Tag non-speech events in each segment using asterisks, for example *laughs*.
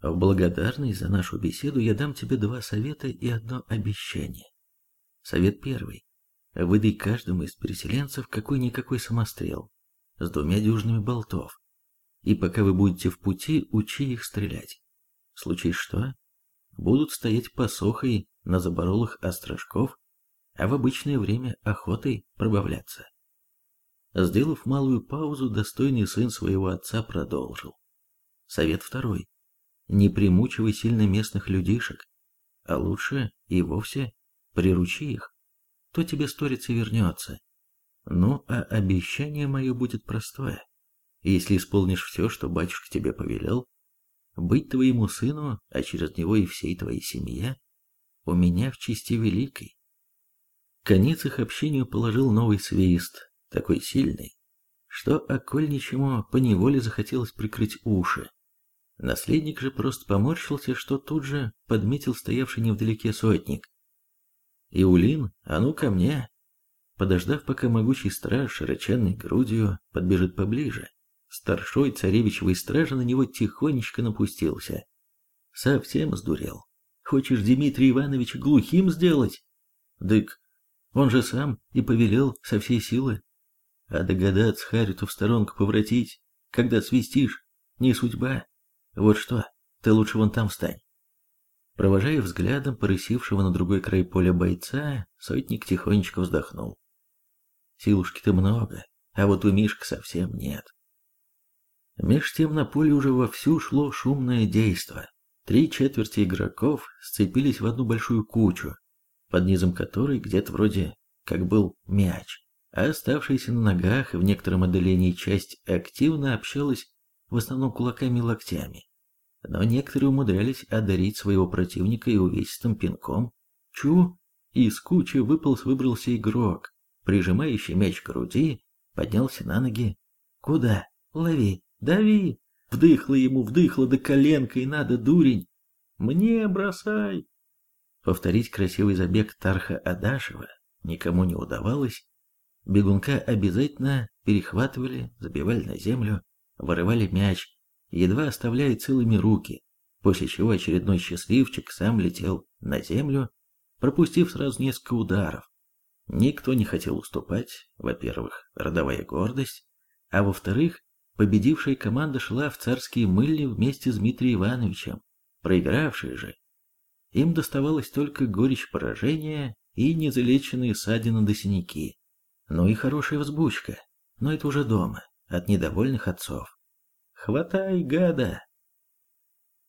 В благодарность за нашу беседу я дам тебе два совета и одно обещание. Совет первый. Выдай каждому из переселенцев какой-никакой самострел с двумя дюжинами болтов. И пока вы будете в пути, учи их стрелять. Случай что? Будут стоять посохой на заборолых острожков, а в обычное время охотой пробавляться. Сделав малую паузу, достойный сын своего отца продолжил. Совет второй. Не примучивай сильно местных людишек, а лучше и вовсе приручи их, то тебе сторится вернется. Ну, а обещание мое будет простое. Если исполнишь все, что батюшка тебе повелел, быть твоему сыну, а через него и всей твоей семье, у меня в чести великой. Конец их общению положил новый свист, такой сильный, что окольничему поневоле захотелось прикрыть уши. Наследник же просто поморщился, что тут же подметил стоявший невдалеке сотник. «Иулин, а ну ко мне!» Подождав, пока могучий страж широченной грудью подбежит поближе, старшой царевичевой стражи на него тихонечко напустился. Совсем сдурел. Хочешь Дмитрия Ивановича глухим сделать? Дык, он же сам и повелел со всей силы. А догадаться Хариту в сторонку повратить, когда свистишь, не судьба. Вот что, ты лучше вон там встань. Провожая взглядом порысившего на другой край поля бойца, сотник тихонечко вздохнул. Силушки-то много, а вот у Мишка совсем нет. Меж тем на поле уже вовсю шло шумное действо. Три четверти игроков сцепились в одну большую кучу, под низом которой где-то вроде как был мяч, а оставшаяся на ногах в некотором отдалении часть активно общалась в основном кулаками и локтями. Но некоторые умудрялись одарить своего противника и увесистым пинком. Чу! Из кучи выполз выбрался игрок, прижимающий мяч к груди, поднялся на ноги. «Куда? Лови! Дави!» Вдыхло ему, вдыхло до коленка, и надо, дурень. «Мне бросай!» Повторить красивый забег Тарха Адашева никому не удавалось. Бегунка обязательно перехватывали, забивали на землю, вырывали мяч, едва оставляя целыми руки, после чего очередной счастливчик сам летел на землю, пропустив сразу несколько ударов. Никто не хотел уступать, во-первых, родовая гордость, а во-вторых, победившая команда шла в царские мыли вместе с Дмитрием Ивановичем, проигравшие же. Им доставалось только горечь поражения и незалеченные ссадины до синяки. Ну и хорошая взбучка, но это уже дома, от недовольных отцов. «Хватай, гада!»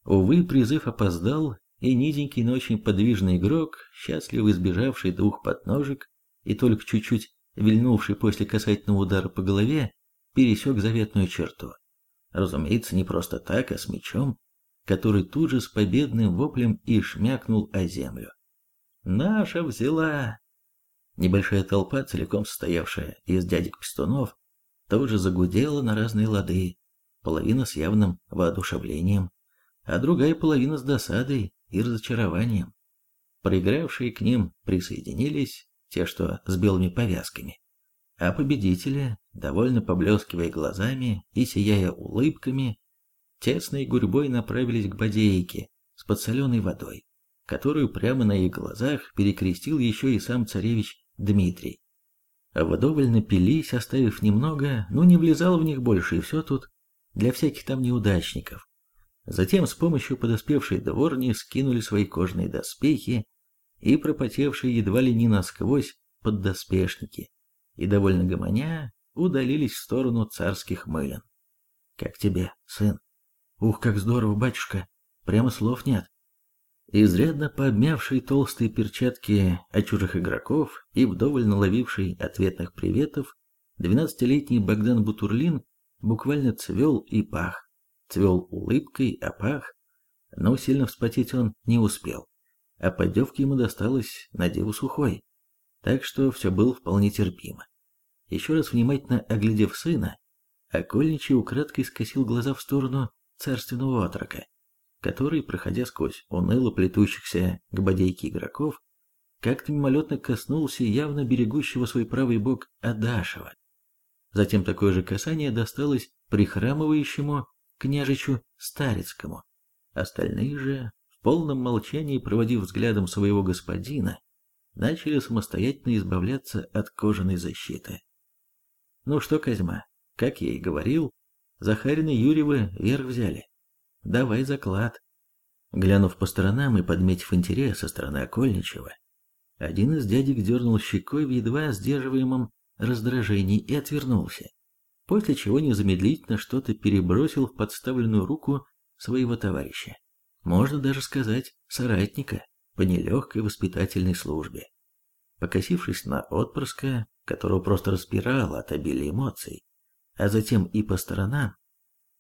Увы, призыв опоздал, и низенький, но очень подвижный игрок, счастливо избежавший двух подножек и только чуть-чуть вильнувший после касательного удара по голове, пересек заветную черту. Разумеется, не просто так, а с мечом, который тут же с победным воплем и шмякнул о землю. «Наша взяла!» Небольшая толпа, целиком состоявшая из дядек-пистунов, тоже загудела на разные лады, половина с явным воодушевлением, а другая половина с досадой и разочарованием. Проигравшие к ним присоединились те, что с белыми повязками, а победители, довольно поблескивая глазами и сияя улыбками, тесной гурьбой направились к бодейке с подсоленной водой, которую прямо на их глазах перекрестил еще и сам царевич Дмитрий. Вдоволь напились, оставив немного, но не влезал в них больше, и все тут для всяких там неудачников. Затем с помощью подоспевшей дворни скинули свои кожаные доспехи и пропотевшие едва ли не насквозь поддоспешники, и довольно гомоня удалились в сторону царских мылен. «Как тебе, сын?» «Ух, как здорово, батюшка! Прямо слов нет!» Изрядно пообмявший толстые перчатки от чужих игроков и вдоволь наловивший ответных приветов, двенадцатилетний Богдан Бутурлин буквально цвел и пах. Цвел улыбкой, а пах. Но сильно вспотеть он не успел. А поддевки ему досталось на деву сухой. Так что все было вполне терпимо. Еще раз внимательно оглядев сына, Окольничий украдкой скосил глаза в сторону царственного отрока который, проходя сквозь уныло плетущихся к бодейке игроков, как-то мимолетно коснулся явно берегущего свой правый бок Адашева. Затем такое же касание досталось прихрамывающему княжичу Старицкому, Остальные же, в полном молчании проводив взглядом своего господина, начали самостоятельно избавляться от кожаной защиты. Ну что, Козьма, как я и говорил, Захарина Юрьевы вверх взяли. Давай заклад. Глянув по сторонам и подметив интерес со стороны Окольничева, один из дядек дернул щекой в едва сдерживаемом раздражении и отвернулся, после чего незамедлительно что-то перебросил в подставленную руку своего товарища. Можно даже сказать, соратника по нелегкой воспитательной службе. Покосившись на отпрыска, которого просто распирало от обилия эмоций, а затем и по сторонам,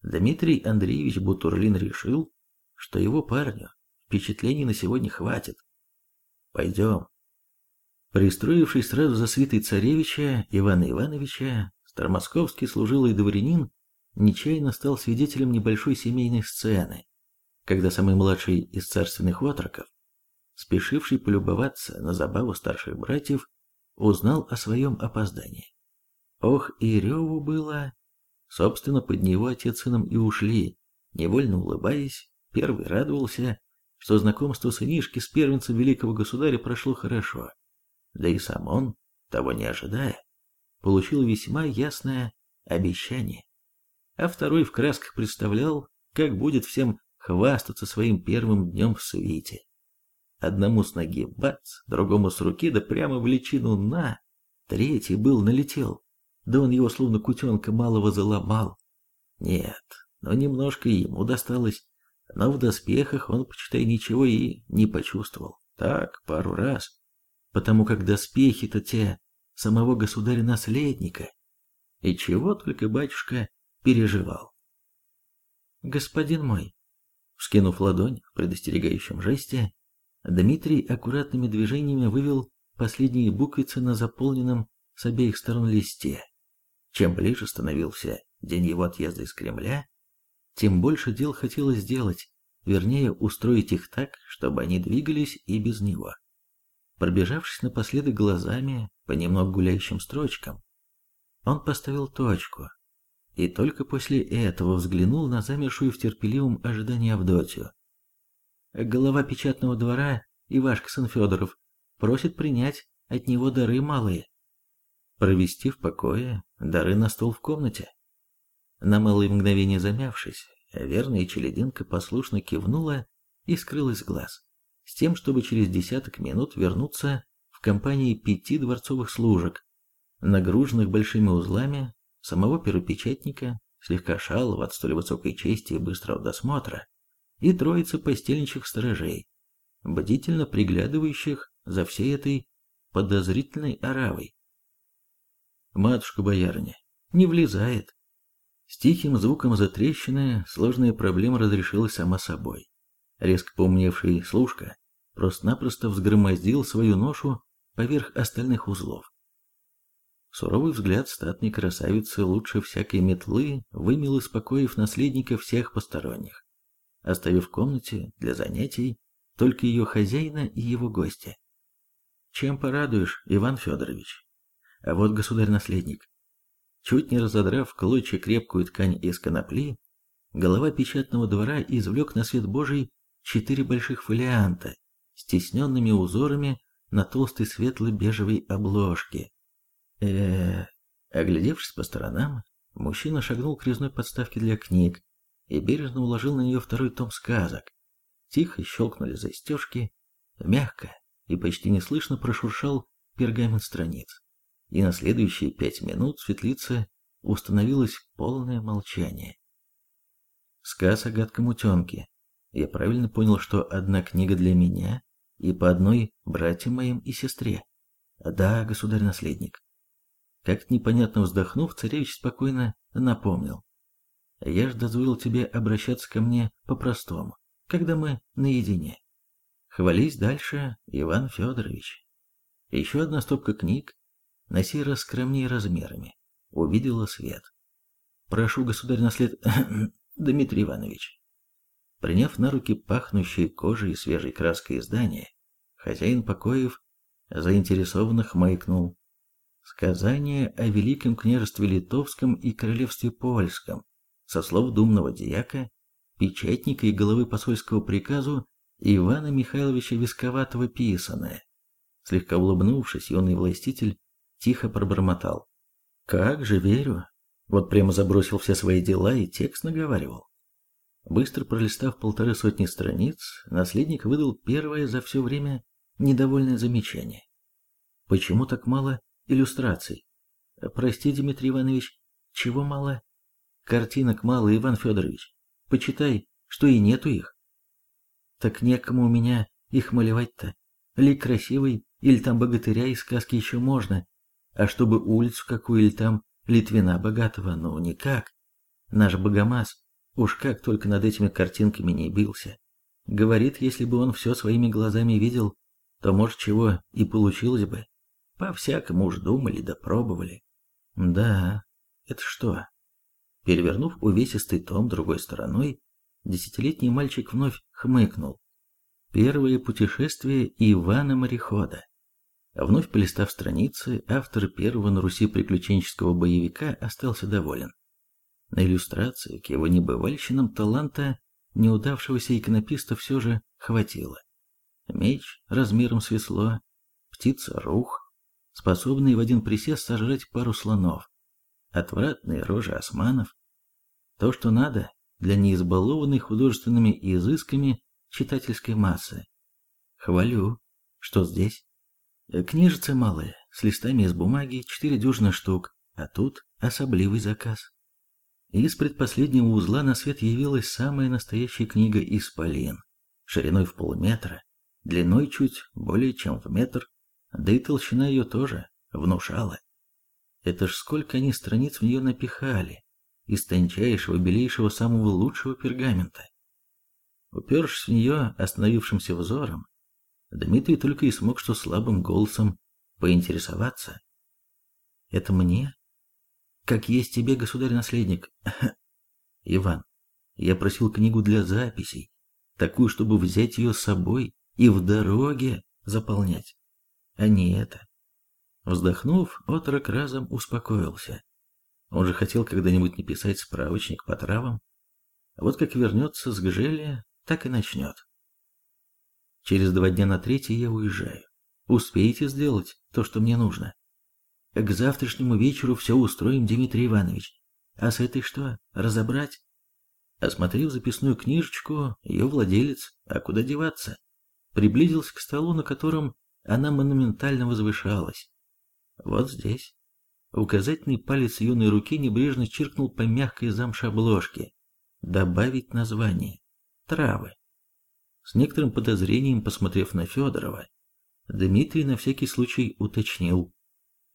Дмитрий Андреевич Бутурлин решил, что его парню впечатлений на сегодня хватит. Пойдем. Пристроившись сразу за свитой царевича Ивана Ивановича, старомосковский служилый дворянин нечаянно стал свидетелем небольшой семейной сцены, когда самый младший из царственных отроков, спешивший полюбоваться на забаву старших братьев, узнал о своем опоздании. Ох, и реву было. Собственно, под него отец сыном и ушли, невольно улыбаясь, первый радовался, что знакомство сынишки с первенцем великого государя прошло хорошо. Да и сам он, того не ожидая, получил весьма ясное обещание. А второй в красках представлял, как будет всем хвастаться своим первым днем в свете. Одному с ноги бац, другому с руки, да прямо в личину на. Третий был налетел, да он его словно кутенка малого заломал. Нет, но немножко ему досталось, но в доспехах он, почитай, ничего и не почувствовал. Так, пару раз. Потому как доспехи-то те самого государя-наследника. И чего только батюшка переживал. Господин мой, вскинув ладонь в предостерегающем жесте, Дмитрий аккуратными движениями вывел последние буквицы на заполненном с обеих сторон листе. Чем ближе становился день его отъезда из Кремля, тем больше дел хотелось сделать, вернее, устроить их так, чтобы они двигались и без него. Пробежавшись напоследок глазами по немного гуляющим строчкам, он поставил точку и только после этого взглянул на замершую в терпеливом ожидании Авдотью. Голова печатного двора Ивашка сын Федоров просит принять от него дары малые. Провести в покое дары на стол в комнате. На малое мгновение замявшись, верная челединка послушно кивнула и скрылась глаз, с тем, чтобы через десяток минут вернуться в компании пяти дворцовых служек, нагруженных большими узлами, самого первопечатника, слегка шалого от столь высокой чести и быстрого досмотра, и троицы постельничьих сторожей, бдительно приглядывающих за всей этой подозрительной оравой. Матушка-боярыня не влезает. С тихим звуком затрещины сложная проблема разрешилась сама собой. Резко поумневший служка просто-напросто взгромоздил свою ношу поверх остальных узлов. Суровый взгляд статной красавицы лучше всякой метлы вымел из покоев наследника всех посторонних оставив в комнате для занятий только ее хозяина и его гостя. Чем порадуешь, Иван Федорович? А вот государь-наследник. Чуть не разодрав клочья крепкую ткань из конопли, голова печатного двора извлек на свет Божий четыре больших фолианта с тисненными узорами на толстой светло-бежевой обложке. э Оглядевшись по сторонам, мужчина шагнул к резной подставке для книг, и бережно уложил на нее второй том сказок. Тихо щелкнули застежки, мягко и почти неслышно прошуршал пергамент страниц. И на следующие пять минут в светлице установилось полное молчание. Сказ о гадком утенке. Я правильно понял, что одна книга для меня и по одной братьям моим и сестре. Да, государь-наследник. Как непонятно вздохнув, царевич спокойно напомнил. Я ж дозволил тебе обращаться ко мне по-простому, когда мы наедине. Хвались дальше, Иван Федорович. Еще одна стопка книг, на сей раз скромнее размерами, увидела свет. Прошу, государь наслед... *coughs* Дмитрий Иванович. Приняв на руки пахнущие кожей и свежей краской издание, хозяин покоев заинтересованно хмыкнул. Сказание о Великом княжестве Литовском и Королевстве Польском со слов думного дьяка, печатника и головы посольского приказу Ивана Михайловича Висковатого писаное. Слегка улыбнувшись, юный властитель тихо пробормотал. «Как же верю!» Вот прямо забросил все свои дела и текст наговаривал. Быстро пролистав полторы сотни страниц, наследник выдал первое за все время недовольное замечание. Почему так мало иллюстраций? Прости, Дмитрий Иванович, чего мало? Картинок мало, Иван Федорович. Почитай, что и нету их. Так некому у меня их малевать-то. Ли красивый, или там богатыря из сказки еще можно. А чтобы улицу какую или там Литвина богатого, ну никак. Наш богомаз уж как только над этими картинками не бился. Говорит, если бы он все своими глазами видел, то, может, чего и получилось бы. По-всякому уж думали да пробовали. Да, это что? Перевернув увесистый том другой стороной, десятилетний мальчик вновь хмыкнул. Первое путешествие Ивана Морехода. Вновь полистав страницы, автор первого на Руси приключенческого боевика остался доволен. На иллюстрации к его небывальщинам таланта неудавшегося иконописта все же хватило. Меч размером с весло, птица-рух, способный в один присест сожрать пару слонов, отвратные рожи османов. То, что надо для неизбалованной художественными изысками читательской массы. Хвалю, что здесь. Книжицы малые, с листами из бумаги, четыре дюжины штук, а тут особливый заказ. Из предпоследнего узла на свет явилась самая настоящая книга «Исполин», шириной в полметра, длиной чуть более чем в метр, да и толщина ее тоже внушала. Это ж сколько они страниц в нее напихали, из тончайшего, белейшего, самого лучшего пергамента. Упершись в нее остановившимся взором, Дмитрий только и смог что слабым голосом поинтересоваться. «Это мне? Как есть тебе, государь-наследник?» *laughs* «Иван, я просил книгу для записей, такую, чтобы взять ее с собой и в дороге заполнять, а не это. Вздохнув, отрок разом успокоился. Он же хотел когда-нибудь написать справочник по травам. Вот как вернется с Гжеля, так и начнет. Через два дня на третий я уезжаю. Успеете сделать то, что мне нужно? К завтрашнему вечеру все устроим, Дмитрий Иванович. А с этой что, разобрать? Осмотрев записную книжечку, ее владелец, а куда деваться, приблизился к столу, на котором она монументально возвышалась. Вот здесь. Указательный палец юной руки небрежно чиркнул по мягкой замши обложки. Добавить название. Травы. С некоторым подозрением, посмотрев на Федорова, Дмитрий на всякий случай уточнил.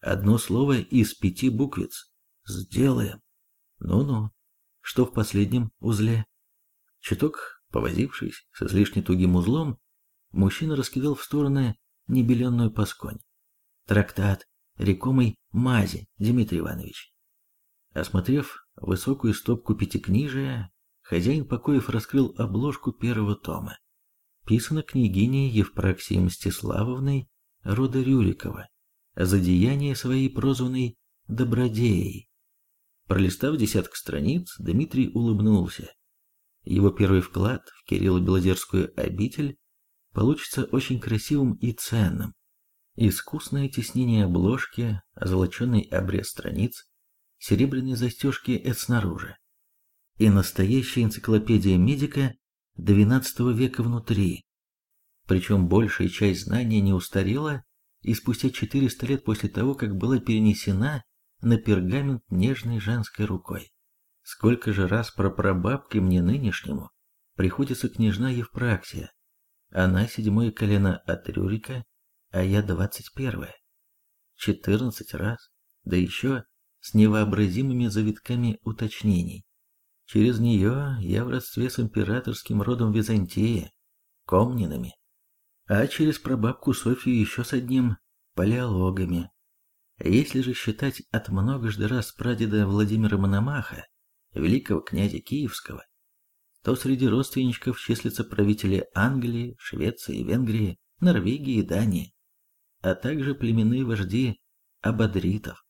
Одно слово из пяти буквиц. Сделаем. Ну-ну. Что в последнем узле? Чуток, повозившись с излишне тугим узлом, мужчина раскидал в стороны небеленную пасконь. Трактат рекомой мази, Дмитрий Иванович. Осмотрев высокую стопку пятикнижия, хозяин покоев раскрыл обложку первого тома. Писано княгиней Евпроксией Мстиславовной рода Рюрикова за деяние своей прозванной Добродеей. Пролистав десяток страниц, Дмитрий улыбнулся. Его первый вклад в Кирилло-Белозерскую обитель получится очень красивым и ценным. Искусное тиснение обложки, золоченый обрез страниц, серебряные застежки это снаружи. И настоящая энциклопедия медика XII века внутри. Причем большая часть знания не устарела и спустя 400 лет после того, как была перенесена на пергамент нежной женской рукой. Сколько же раз про прабабки мне нынешнему приходится княжна Евпраксия. Она седьмое колено от Рюрика, а я двадцать первая. Четырнадцать раз, да еще с невообразимыми завитками уточнений. Через нее я в родстве с императорским родом Византии, Комнинами, а через прабабку Софию еще с одним палеологами. Если же считать от многожды раз прадеда Владимира Мономаха, великого князя Киевского, то среди родственничков числятся правители Англии, Швеции, Венгрии, Норвегии и Дании а также племенные вожди абадритов.